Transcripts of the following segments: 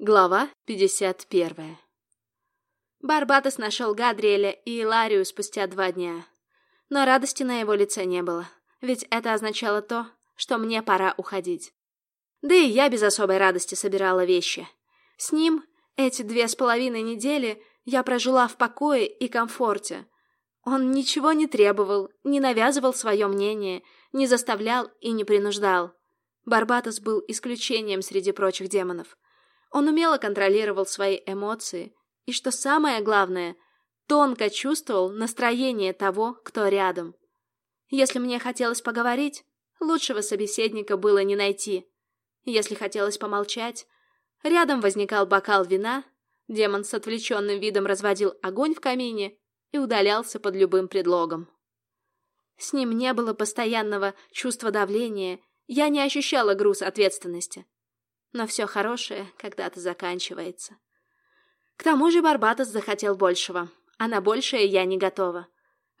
Глава 51 Барбатос нашел Гадриэля и Иларию спустя два дня. Но радости на его лице не было, ведь это означало то, что мне пора уходить. Да и я без особой радости собирала вещи. С ним эти две с половиной недели я прожила в покое и комфорте. Он ничего не требовал, не навязывал свое мнение, не заставлял и не принуждал. Барбатос был исключением среди прочих демонов. Он умело контролировал свои эмоции и, что самое главное, тонко чувствовал настроение того, кто рядом. Если мне хотелось поговорить, лучшего собеседника было не найти. Если хотелось помолчать, рядом возникал бокал вина, демон с отвлеченным видом разводил огонь в камине и удалялся под любым предлогом. С ним не было постоянного чувства давления, я не ощущала груз ответственности но все хорошее когда-то заканчивается. К тому же Барбатос захотел большего, а на большее я не готова.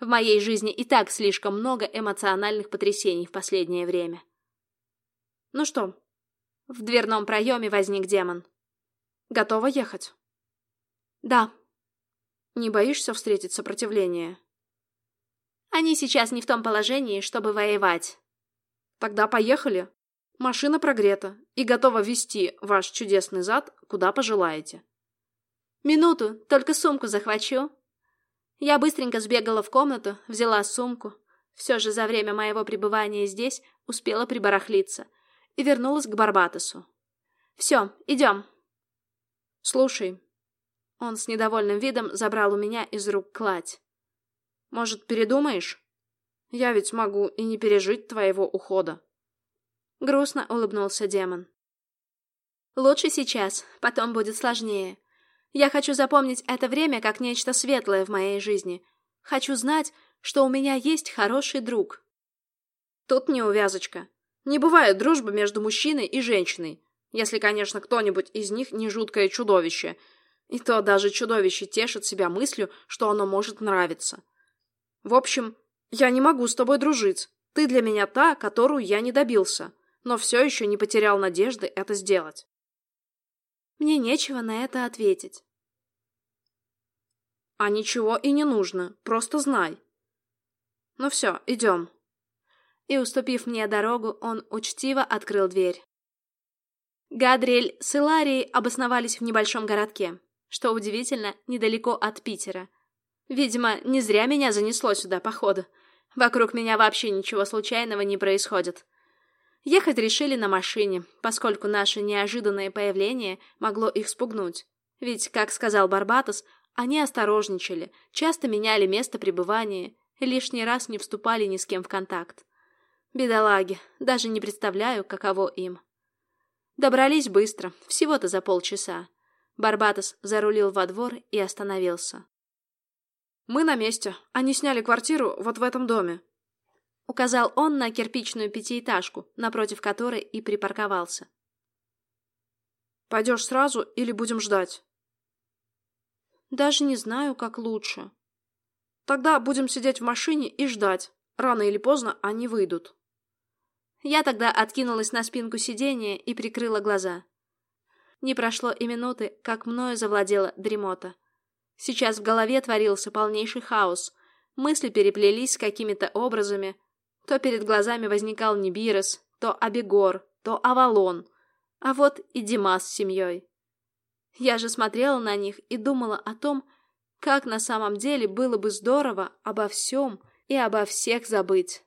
В моей жизни и так слишком много эмоциональных потрясений в последнее время. Ну что, в дверном проеме возник демон. Готова ехать? Да. Не боишься встретить сопротивление? Они сейчас не в том положении, чтобы воевать. Тогда поехали. Машина прогрета и готова вести ваш чудесный зад, куда пожелаете. Минуту, только сумку захвачу. Я быстренько сбегала в комнату, взяла сумку. Все же за время моего пребывания здесь успела прибарахлиться и вернулась к Барбатосу. Все, идем. Слушай. Он с недовольным видом забрал у меня из рук кладь. Может, передумаешь? Я ведь могу и не пережить твоего ухода. Грустно улыбнулся демон. Лучше сейчас, потом будет сложнее. Я хочу запомнить это время как нечто светлое в моей жизни. Хочу знать, что у меня есть хороший друг. Тут неувязочка. Не бывает дружбы между мужчиной и женщиной, если, конечно, кто-нибудь из них не жуткое чудовище. И то даже чудовище тешит себя мыслью, что оно может нравиться. В общем, я не могу с тобой дружить. Ты для меня та, которую я не добился но все еще не потерял надежды это сделать. Мне нечего на это ответить. А ничего и не нужно, просто знай. Ну все, идем. И, уступив мне дорогу, он учтиво открыл дверь. Гадриэль с Иларией обосновались в небольшом городке, что удивительно, недалеко от Питера. Видимо, не зря меня занесло сюда, походу. Вокруг меня вообще ничего случайного не происходит. Ехать решили на машине, поскольку наше неожиданное появление могло их спугнуть. Ведь, как сказал Барбатос, они осторожничали, часто меняли место пребывания, лишний раз не вступали ни с кем в контакт. Бедолаги, даже не представляю, каково им. Добрались быстро, всего-то за полчаса. Барбатос зарулил во двор и остановился. «Мы на месте. Они сняли квартиру вот в этом доме», Указал он на кирпичную пятиэтажку, напротив которой и припарковался. «Пойдешь сразу или будем ждать?» «Даже не знаю, как лучше». «Тогда будем сидеть в машине и ждать. Рано или поздно они выйдут». Я тогда откинулась на спинку сиденья и прикрыла глаза. Не прошло и минуты, как мною завладела дремота. Сейчас в голове творился полнейший хаос. Мысли переплелись с какими-то образами, то перед глазами возникал Нибирос, то Абегор, то Авалон, а вот и Димас с семьей. Я же смотрела на них и думала о том, как на самом деле было бы здорово обо всем и обо всех забыть.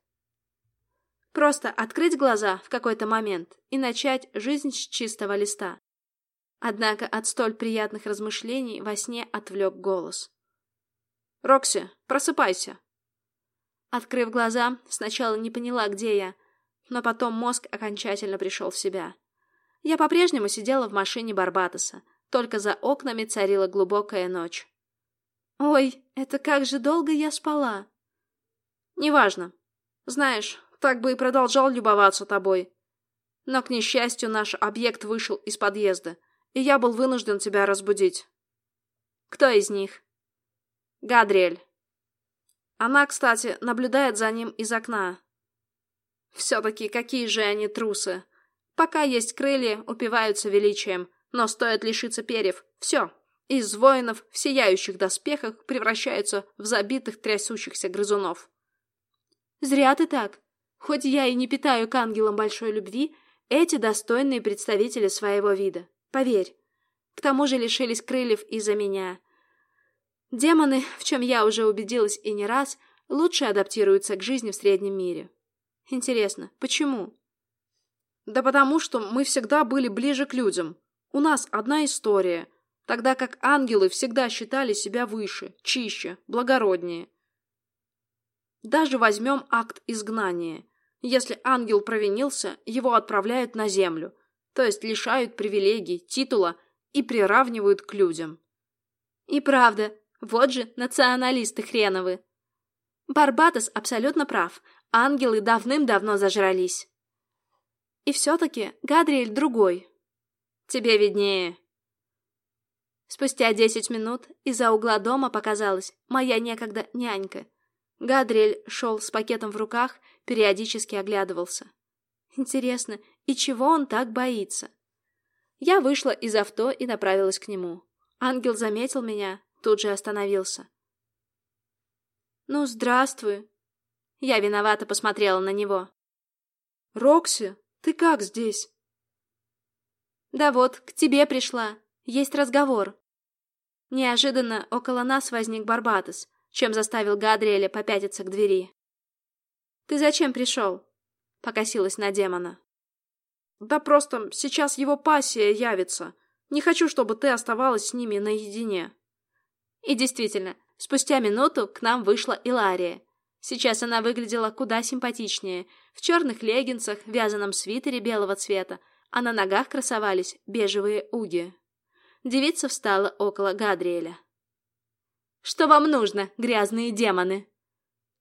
Просто открыть глаза в какой-то момент и начать жизнь с чистого листа. Однако от столь приятных размышлений во сне отвлек голос. «Рокси, просыпайся!» Открыв глаза, сначала не поняла, где я, но потом мозг окончательно пришел в себя. Я по-прежнему сидела в машине Барбатоса, только за окнами царила глубокая ночь. Ой, это как же долго я спала. Неважно. Знаешь, так бы и продолжал любоваться тобой. Но, к несчастью, наш объект вышел из подъезда, и я был вынужден тебя разбудить. Кто из них? Гадриэль. Она, кстати, наблюдает за ним из окна. Все-таки какие же они трусы. Пока есть крылья, упиваются величием, Но стоит лишиться перьев, все, из воинов в сияющих доспехах превращаются в забитых трясущихся грызунов. Зря ты так. Хоть я и не питаю к ангелам большой любви, эти достойные представители своего вида. Поверь. К тому же лишились крыльев из-за меня. Демоны, в чем я уже убедилась и не раз, лучше адаптируются к жизни в среднем мире. Интересно, почему? Да потому что мы всегда были ближе к людям. У нас одна история, тогда как ангелы всегда считали себя выше, чище, благороднее. Даже возьмем акт изгнания. Если ангел провинился, его отправляют на землю, то есть лишают привилегий, титула и приравнивают к людям. И правда, вот же националисты хреновы. Барбатос абсолютно прав. Ангелы давным-давно зажрались. И все-таки Гадриэль другой. Тебе виднее. Спустя десять минут из-за угла дома показалась моя некогда нянька. Гадриэль шел с пакетом в руках, периодически оглядывался. Интересно, и чего он так боится? Я вышла из авто и направилась к нему. Ангел заметил меня, тут же остановился. «Ну, здравствуй!» Я виновато посмотрела на него. «Рокси, ты как здесь?» «Да вот, к тебе пришла. Есть разговор». Неожиданно около нас возник Барбатос, чем заставил Гадриэля попятиться к двери. «Ты зачем пришел?» — покосилась на демона. «Да просто сейчас его пассия явится. Не хочу, чтобы ты оставалась с ними наедине». И действительно, спустя минуту к нам вышла Илария. Сейчас она выглядела куда симпатичнее, в черных леггинсах, вязаном свитере белого цвета, а на ногах красовались бежевые уги. Девица встала около Гадриэля. «Что вам нужно, грязные демоны?»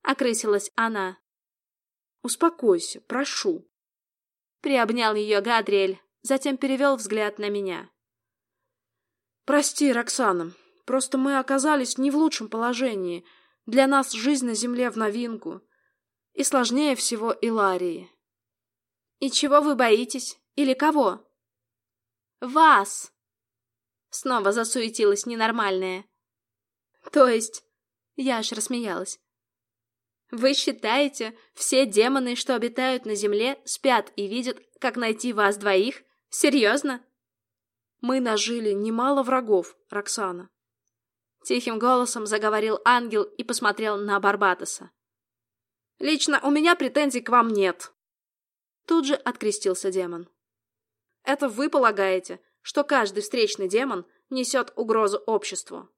Окрысилась она. «Успокойся, прошу». Приобнял ее Гадриэль, затем перевел взгляд на меня. «Прости, Роксана, просто мы оказались не в лучшем положении. Для нас жизнь на земле в новинку. И сложнее всего Иларии». «И чего вы боитесь? Или кого?» «Вас!» Снова засуетилась ненормальная. То есть... Я аж рассмеялась. Вы считаете, все демоны, что обитают на земле, спят и видят, как найти вас двоих? Серьезно? Мы нажили немало врагов, Роксана. Тихим голосом заговорил ангел и посмотрел на Барбатоса. Лично у меня претензий к вам нет. Тут же открестился демон. Это вы полагаете, что каждый встречный демон несет угрозу обществу.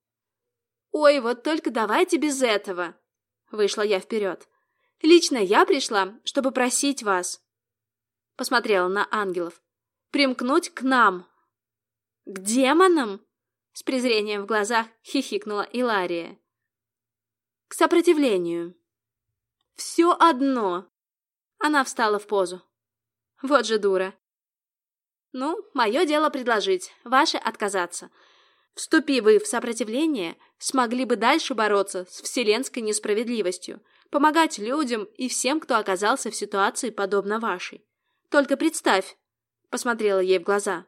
«Ой, вот только давайте без этого!» Вышла я вперед. «Лично я пришла, чтобы просить вас...» Посмотрела на ангелов. «Примкнуть к нам!» «К демонам?» С презрением в глазах хихикнула Илария. «К сопротивлению!» «Все одно!» Она встала в позу. «Вот же дура!» «Ну, мое дело предложить, ваше отказаться. Вступи вы в сопротивление, смогли бы дальше бороться с вселенской несправедливостью, помогать людям и всем, кто оказался в ситуации, подобно вашей. Только представь, — посмотрела ей в глаза, —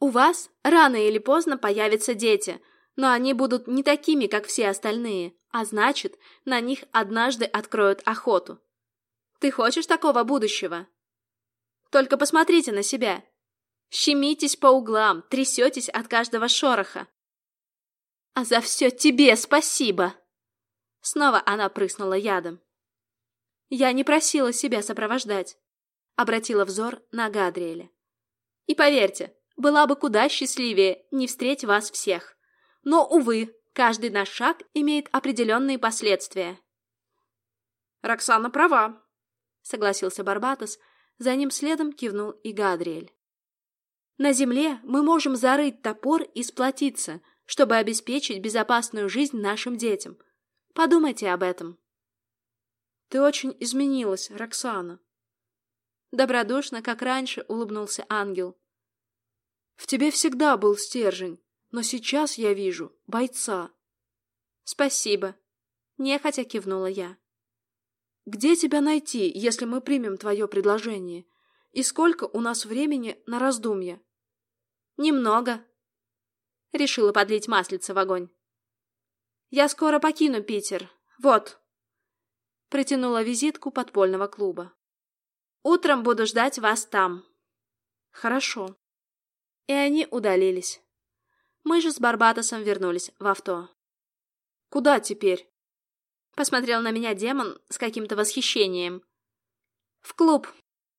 у вас рано или поздно появятся дети, но они будут не такими, как все остальные, а значит, на них однажды откроют охоту. Ты хочешь такого будущего? Только посмотрите на себя. Щемитесь по углам, трясетесь от каждого шороха. А за все тебе спасибо!» Снова она прыснула ядом. «Я не просила себя сопровождать», — обратила взор на Гадриэля. «И поверьте, была бы куда счастливее не встретить вас всех. Но, увы, каждый наш шаг имеет определенные последствия». «Роксана права», — согласился Барбатос, за ним следом кивнул и Гадриэль. На земле мы можем зарыть топор и сплотиться, чтобы обеспечить безопасную жизнь нашим детям. Подумайте об этом. Ты очень изменилась, Роксана. Добродушно, как раньше, улыбнулся ангел. В тебе всегда был стержень, но сейчас я вижу бойца. Спасибо. Нехотя кивнула я. Где тебя найти, если мы примем твое предложение? И сколько у нас времени на раздумье? Немного. Решила подлить маслица в огонь. Я скоро покину Питер. Вот. Протянула визитку подпольного клуба. Утром буду ждать вас там. Хорошо. И они удалились. Мы же с Барбатосом вернулись в авто. Куда теперь? Посмотрел на меня демон с каким-то восхищением. В клуб.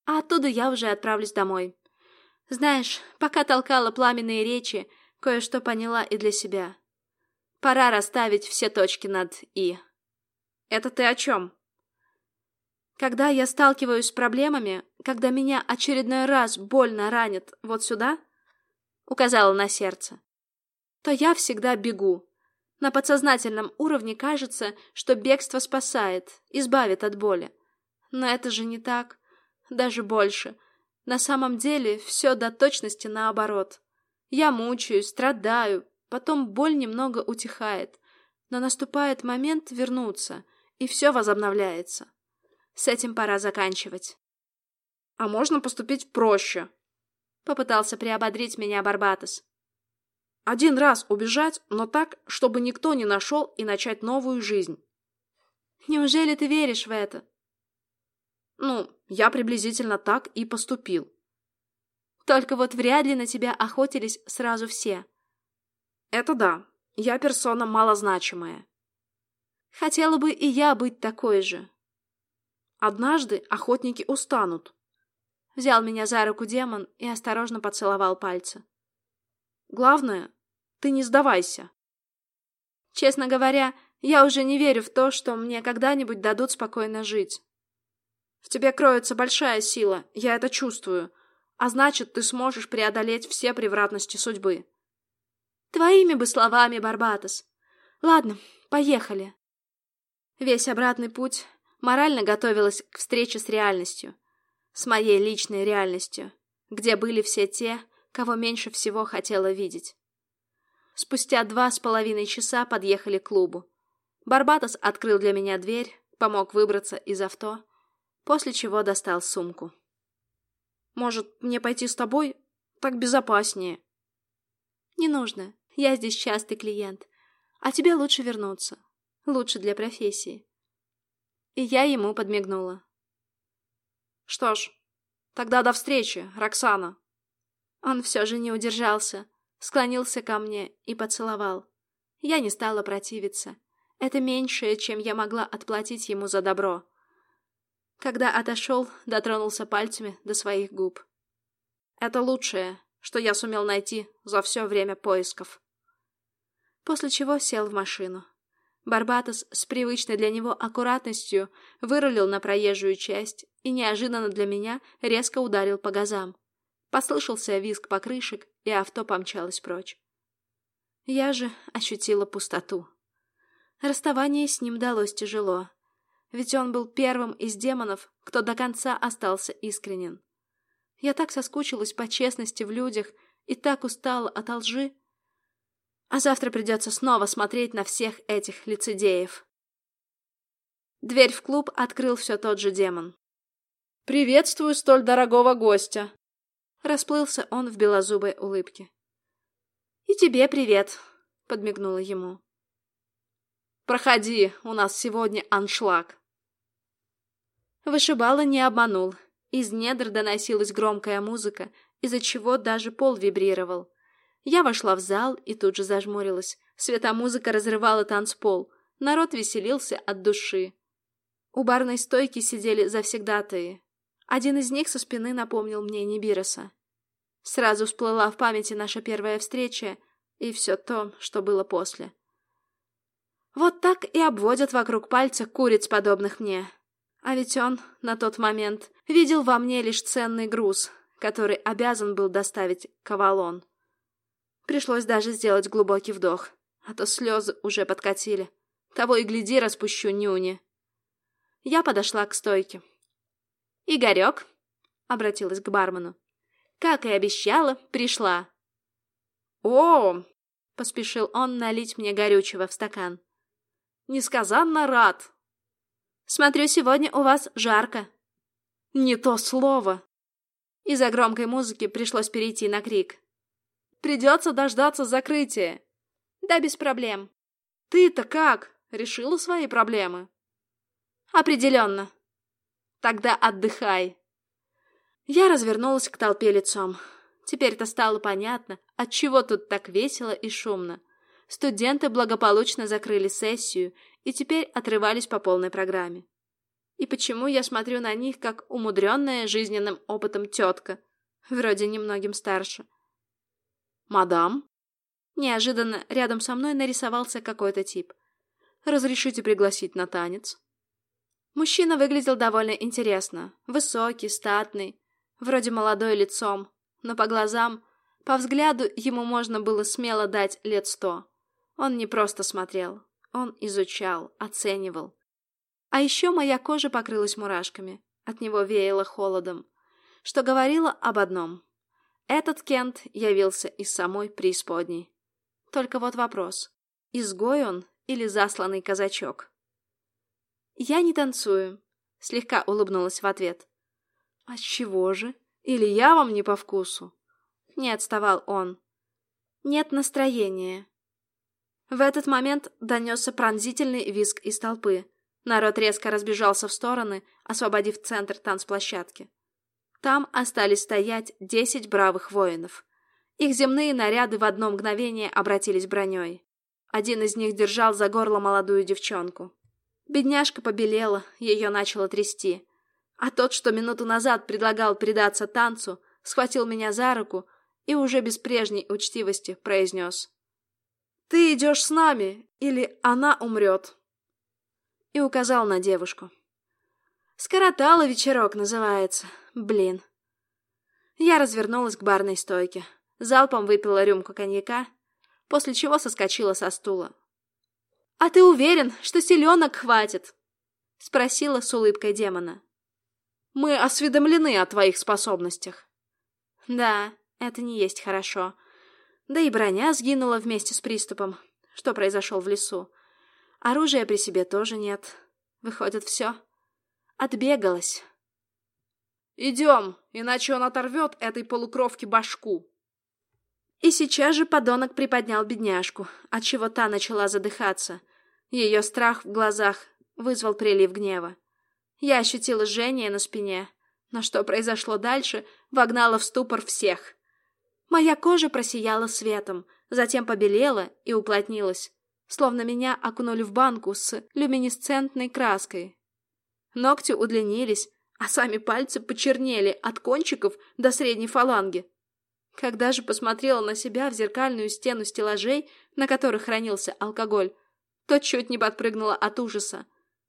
А оттуда я уже отправлюсь домой. Знаешь, пока толкала пламенные речи, кое-что поняла и для себя. Пора расставить все точки над «и». Это ты о чем? Когда я сталкиваюсь с проблемами, когда меня очередной раз больно ранит вот сюда, указала на сердце, то я всегда бегу. На подсознательном уровне кажется, что бегство спасает, избавит от боли. Но это же не так. Даже больше. На самом деле все до точности наоборот. Я мучаюсь, страдаю, потом боль немного утихает, но наступает момент вернуться, и все возобновляется. С этим пора заканчивать. А можно поступить проще? Попытался приободрить меня Барбатос. Один раз убежать, но так, чтобы никто не нашел и начать новую жизнь. Неужели ты веришь в это? Ну, я приблизительно так и поступил. Только вот вряд ли на тебя охотились сразу все. Это да, я персона малозначимая. Хотела бы и я быть такой же. Однажды охотники устанут. Взял меня за руку демон и осторожно поцеловал пальцы. Главное, ты не сдавайся. Честно говоря, я уже не верю в то, что мне когда-нибудь дадут спокойно жить. В тебе кроется большая сила, я это чувствую. А значит, ты сможешь преодолеть все превратности судьбы. Твоими бы словами, Барбатос. Ладно, поехали. Весь обратный путь морально готовилась к встрече с реальностью. С моей личной реальностью, где были все те, кого меньше всего хотела видеть. Спустя два с половиной часа подъехали к клубу. Барбатос открыл для меня дверь, помог выбраться из авто, после чего достал сумку. «Может, мне пойти с тобой? Так безопаснее». «Не нужно. Я здесь частый клиент. А тебе лучше вернуться. Лучше для профессии». И я ему подмигнула. «Что ж, тогда до встречи, Роксана». Он все же не удержался, склонился ко мне и поцеловал. Я не стала противиться. Это меньшее, чем я могла отплатить ему за добро. Когда отошел, дотронулся пальцами до своих губ. Это лучшее, что я сумел найти за все время поисков. После чего сел в машину. Барбатос с привычной для него аккуратностью вырулил на проезжую часть и неожиданно для меня резко ударил по газам. Послышался визг покрышек, и авто помчалось прочь. Я же ощутила пустоту. Расставание с ним далось тяжело ведь он был первым из демонов, кто до конца остался искренен. Я так соскучилась по честности в людях и так устала от лжи. А завтра придется снова смотреть на всех этих лицедеев. Дверь в клуб открыл все тот же демон. «Приветствую столь дорогого гостя!» Расплылся он в белозубой улыбке. «И тебе привет!» — подмигнула ему. «Проходи, у нас сегодня аншлаг!» Вышибала не обманул. Из недр доносилась громкая музыка, из-за чего даже пол вибрировал. Я вошла в зал и тут же зажмурилась. Светомузыка разрывала танцпол. Народ веселился от души. У барной стойки сидели завсегдатые. Один из них со спины напомнил мне Нибироса. Сразу всплыла в памяти наша первая встреча и все то, что было после. Вот так и обводят вокруг пальца куриц, подобных мне. А ведь он, на тот момент, видел во мне лишь ценный груз, который обязан был доставить Кавалон. Пришлось даже сделать глубокий вдох, а то слезы уже подкатили. Того и гляди, распущу нюни. Я подошла к стойке. «Игорек», — обратилась к бармену, — «как и обещала, пришла». «О!» — поспешил он налить мне горючего в стакан. «Несказанно рад!» Смотрю, сегодня у вас жарко. Не то слово. Из-за громкой музыки пришлось перейти на крик. Придется дождаться закрытия. Да без проблем. Ты-то как? Решила свои проблемы? Определенно. Тогда отдыхай. Я развернулась к толпе лицом. Теперь-то стало понятно, отчего тут так весело и шумно. Студенты благополучно закрыли сессию и теперь отрывались по полной программе. И почему я смотрю на них, как умудренная жизненным опытом тетка, вроде немногим старше? «Мадам?» Неожиданно рядом со мной нарисовался какой-то тип. «Разрешите пригласить на танец?» Мужчина выглядел довольно интересно. Высокий, статный, вроде молодой лицом, но по глазам, по взгляду ему можно было смело дать лет сто. Он не просто смотрел, он изучал, оценивал. А еще моя кожа покрылась мурашками, от него веяло холодом, что говорило об одном. Этот Кент явился из самой преисподней. Только вот вопрос, изгой он или засланный казачок? «Я не танцую», — слегка улыбнулась в ответ. «А чего же? Или я вам не по вкусу?» Не отставал он. «Нет настроения». В этот момент донесся пронзительный визг из толпы. Народ резко разбежался в стороны, освободив центр танцплощадки. Там остались стоять десять бравых воинов. Их земные наряды в одно мгновение обратились броней. Один из них держал за горло молодую девчонку. Бедняжка побелела, ее начало трясти. А тот, что минуту назад предлагал предаться танцу, схватил меня за руку и уже без прежней учтивости произнес. «Ты идешь с нами, или она умрет!» И указал на девушку. «Скоротало вечерок называется. Блин!» Я развернулась к барной стойке, залпом выпила рюмку коньяка, после чего соскочила со стула. «А ты уверен, что селенок хватит?» — спросила с улыбкой демона. «Мы осведомлены о твоих способностях». «Да, это не есть хорошо. Да и броня сгинула вместе с приступом, что произошел в лесу. Оружия при себе тоже нет. Выходит, все. Отбегалась». «Идем, иначе он оторвет этой полукровке башку», и сейчас же подонок приподнял бедняжку, отчего та начала задыхаться. Ее страх в глазах вызвал прилив гнева. Я ощутила жжение на спине, но что произошло дальше, вогнало в ступор всех. Моя кожа просияла светом, затем побелела и уплотнилась, словно меня окунули в банку с люминесцентной краской. Ногти удлинились, а сами пальцы почернели от кончиков до средней фаланги. Когда же посмотрела на себя в зеркальную стену стеллажей, на которых хранился алкоголь, то чуть не подпрыгнула от ужаса.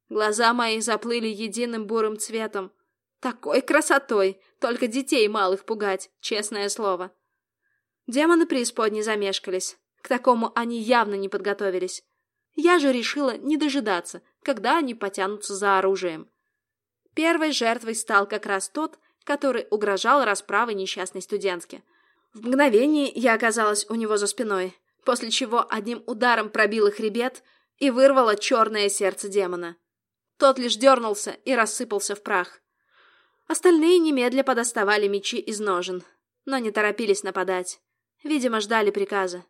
Глаза мои заплыли единым бурым цветом. Такой красотой! Только детей малых пугать, честное слово. Демоны преисподней замешкались. К такому они явно не подготовились. Я же решила не дожидаться, когда они потянутся за оружием. Первой жертвой стал как раз тот, который угрожал расправой несчастной студентке. В мгновение я оказалась у него за спиной, после чего одним ударом пробила хребет и вырвала черное сердце демона. Тот лишь дернулся и рассыпался в прах. Остальные немедля подоставали мечи из ножен, но не торопились нападать. Видимо, ждали приказа.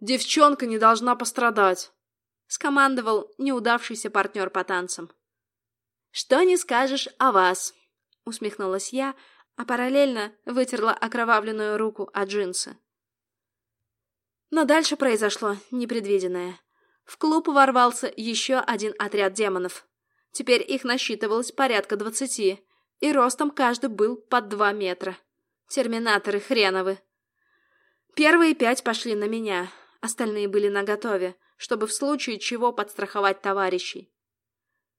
«Девчонка не должна пострадать», — скомандовал неудавшийся партнер по танцам. «Что не скажешь о вас?» — усмехнулась я, а параллельно вытерла окровавленную руку от джинсы. Но дальше произошло непредвиденное. В клуб ворвался еще один отряд демонов. Теперь их насчитывалось порядка двадцати, и ростом каждый был под два метра. Терминаторы хреновы. Первые пять пошли на меня, остальные были наготове, чтобы в случае чего подстраховать товарищей.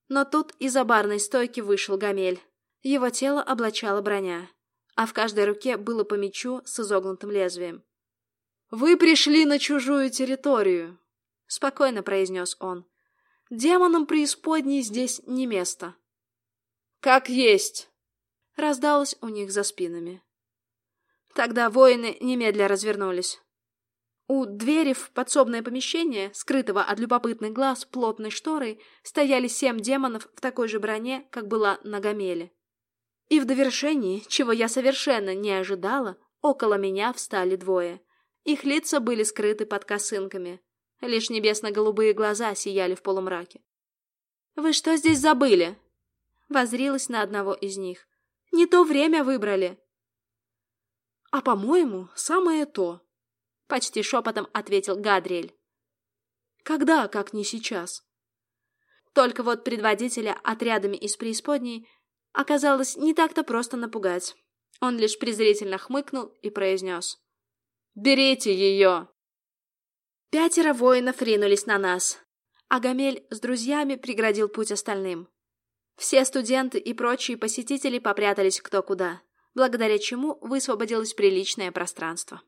Но тут из-за барной стойки вышел Гамель. Его тело облачала броня, а в каждой руке было по мечу с изогнутым лезвием. «Вы пришли на чужую территорию», — спокойно произнес он. «Демонам преисподней здесь не место». «Как есть!» — раздалось у них за спинами. Тогда воины немедля развернулись. У двери в подсобное помещение, скрытого от любопытных глаз плотной шторой, стояли семь демонов в такой же броне, как была на Гамеле. И в довершении, чего я совершенно не ожидала, около меня встали двое. Их лица были скрыты под косынками. Лишь небесно-голубые глаза сияли в полумраке. «Вы что здесь забыли?» Возрилась на одного из них. «Не то время выбрали!» «А, по-моему, самое то!» Почти шепотом ответил Гадриэль. «Когда, как не сейчас?» Только вот предводителя отрядами из преисподней оказалось не так-то просто напугать. Он лишь презрительно хмыкнул и произнес. «Берите ее!» Пятеро воинов ринулись на нас. а Гамель с друзьями преградил путь остальным. Все студенты и прочие посетители попрятались кто куда, благодаря чему высвободилось приличное пространство.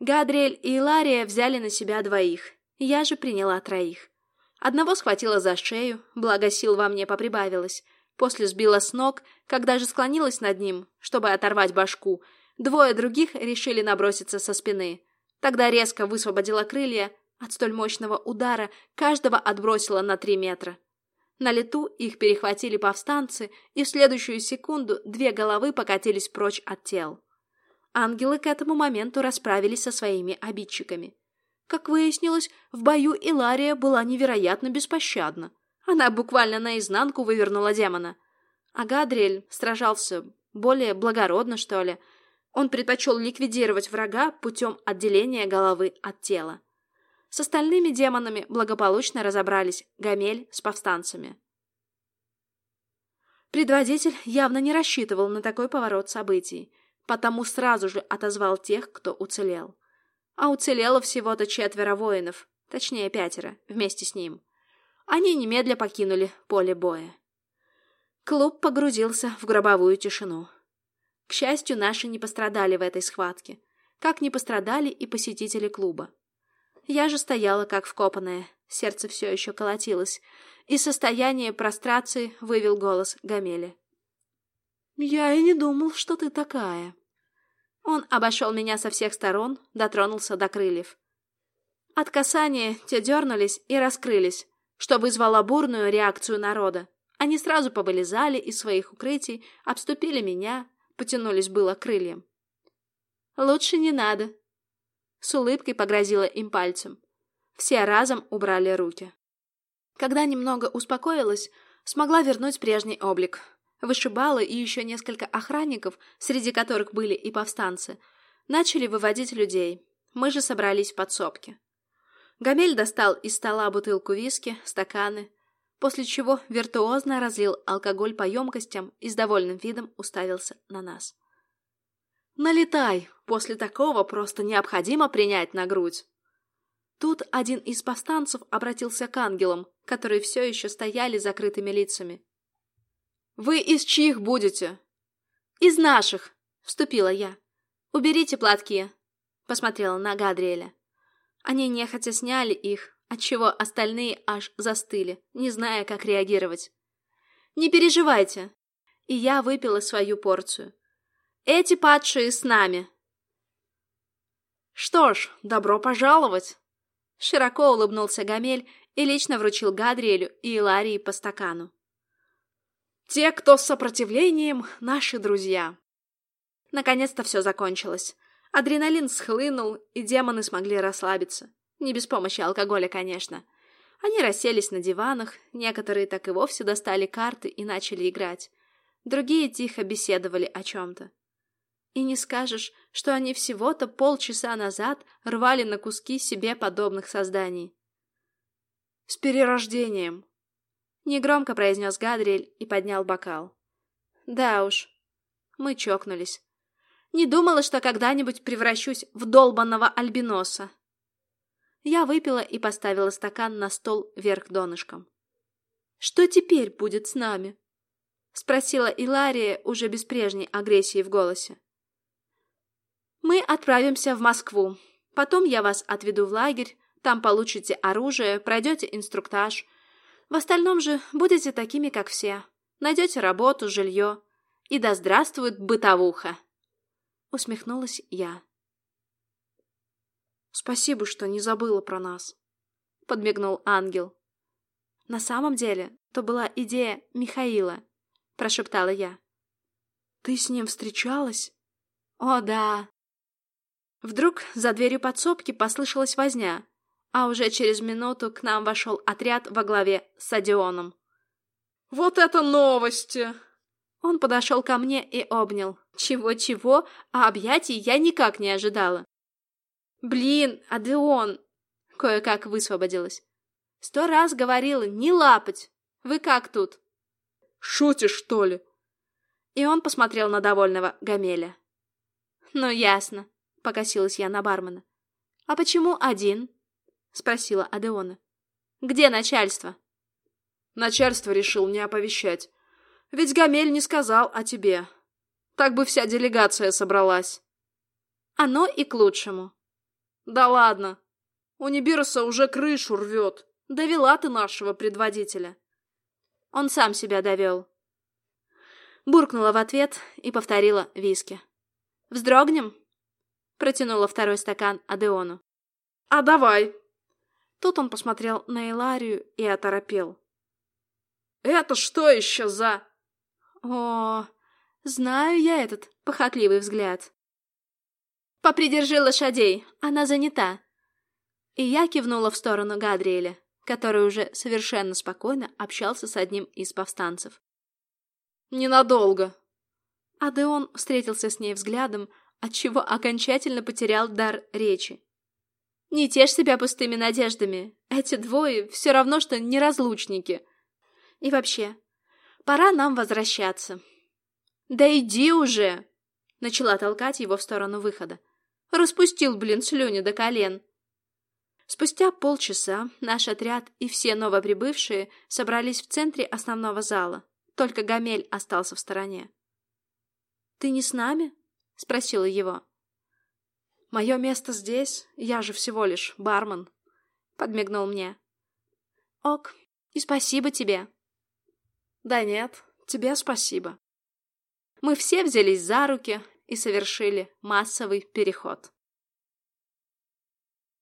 Гадриэль и Илария взяли на себя двоих, я же приняла троих. Одного схватила за шею, благо сил во мне поприбавилось, после сбила с ног, когда же склонилась над ним, чтобы оторвать башку, двое других решили наброситься со спины. Тогда резко высвободила крылья, от столь мощного удара каждого отбросила на три метра. На лету их перехватили повстанцы, и в следующую секунду две головы покатились прочь от тел. Ангелы к этому моменту расправились со своими обидчиками. Как выяснилось, в бою Илария была невероятно беспощадна. Она буквально наизнанку вывернула демона. А Гадриэль сражался более благородно, что ли. Он предпочел ликвидировать врага путем отделения головы от тела. С остальными демонами благополучно разобрались Гамель с повстанцами. Предводитель явно не рассчитывал на такой поворот событий, потому сразу же отозвал тех, кто уцелел. А уцелело всего-то четверо воинов, точнее пятеро, вместе с ним. Они немедля покинули поле боя. Клуб погрузился в гробовую тишину. К счастью, наши не пострадали в этой схватке, как не пострадали и посетители клуба. Я же стояла как вкопанная, сердце все еще колотилось, и состояние прострации вывел голос Гамели. «Я и не думал, что ты такая». Он обошел меня со всех сторон, дотронулся до крыльев. От касания те дернулись и раскрылись, что вызвало бурную реакцию народа. Они сразу повылезали из своих укрытий, обступили меня, потянулись было крыльям. «Лучше не надо», с улыбкой погрозила им пальцем. Все разом убрали руки. Когда немного успокоилась, смогла вернуть прежний облик. Вышибалы и еще несколько охранников, среди которых были и повстанцы, начали выводить людей. Мы же собрались в подсобке. Гамель достал из стола бутылку виски, стаканы, после чего виртуозно разлил алкоголь по емкостям и с довольным видом уставился на нас. «Налетай!» После такого просто необходимо принять на грудь. Тут один из повстанцев обратился к ангелам, которые все еще стояли закрытыми лицами. «Вы из чьих будете?» «Из наших», — вступила я. «Уберите платки», — посмотрела на Гадриэля. Они нехотя сняли их, отчего остальные аж застыли, не зная, как реагировать. «Не переживайте!» И я выпила свою порцию. «Эти падшие с нами!» «Что ж, добро пожаловать!» Широко улыбнулся Гамель и лично вручил Гадриэлю и Иларии по стакану. «Те, кто с сопротивлением, наши друзья!» Наконец-то все закончилось. Адреналин схлынул, и демоны смогли расслабиться. Не без помощи алкоголя, конечно. Они расселись на диванах, некоторые так и вовсе достали карты и начали играть. Другие тихо беседовали о чем-то. И не скажешь, что они всего-то полчаса назад рвали на куски себе подобных созданий. «С перерождением!» Негромко произнес Гадриэль и поднял бокал. «Да уж». Мы чокнулись. Не думала, что когда-нибудь превращусь в долбанного альбиноса. Я выпила и поставила стакан на стол вверх донышком. «Что теперь будет с нами?» — спросила Илария уже без прежней агрессии в голосе. Мы отправимся в Москву. Потом я вас отведу в лагерь, там получите оружие, пройдете инструктаж. В остальном же будете такими, как все. Найдете работу, жилье. И да здравствует бытовуха!» Усмехнулась я. «Спасибо, что не забыла про нас», — подмигнул ангел. «На самом деле, то была идея Михаила», — прошептала я. «Ты с ним встречалась?» «О, да, Вдруг за дверью подсобки послышалась возня, а уже через минуту к нам вошел отряд во главе с Адионом. «Вот это новости!» Он подошел ко мне и обнял. Чего-чего, а объятий я никак не ожидала. «Блин, Адеон!» Кое-как высвободилась. «Сто раз говорила, не лапать! Вы как тут?» «Шутишь, что ли?» И он посмотрел на довольного Гамеля. «Ну, ясно», — покосилась я на бармена. «А почему один?» — спросила Адеона. «Где начальство?» Начальство решил не оповещать. Ведь Гамель не сказал о тебе. Так бы вся делегация собралась. Оно и к лучшему. Да ладно. У Нибироса уже крышу рвет. Довела ты нашего предводителя. Он сам себя довел. Буркнула в ответ и повторила виски. «Вздрогнем?» Протянула второй стакан Адеону. «А давай!» Тут он посмотрел на Иларию и оторопел. «Это что еще за...» «О, знаю я этот похотливый взгляд». «Попридержи лошадей, она занята». И я кивнула в сторону Гадриэля, который уже совершенно спокойно общался с одним из повстанцев. «Ненадолго». Адеон встретился с ней взглядом, отчего окончательно потерял дар речи. «Не тешь себя пустыми надеждами. Эти двое все равно, что неразлучники. И вообще, пора нам возвращаться». «Да иди уже!» Начала толкать его в сторону выхода. Распустил, блин, слюни до колен. Спустя полчаса наш отряд и все новоприбывшие собрались в центре основного зала. Только Гамель остался в стороне. «Ты не с нами?» — спросила его. «Мое место здесь, я же всего лишь бармен», — подмигнул мне. «Ок, и спасибо тебе». «Да нет, тебе спасибо». Мы все взялись за руки и совершили массовый переход.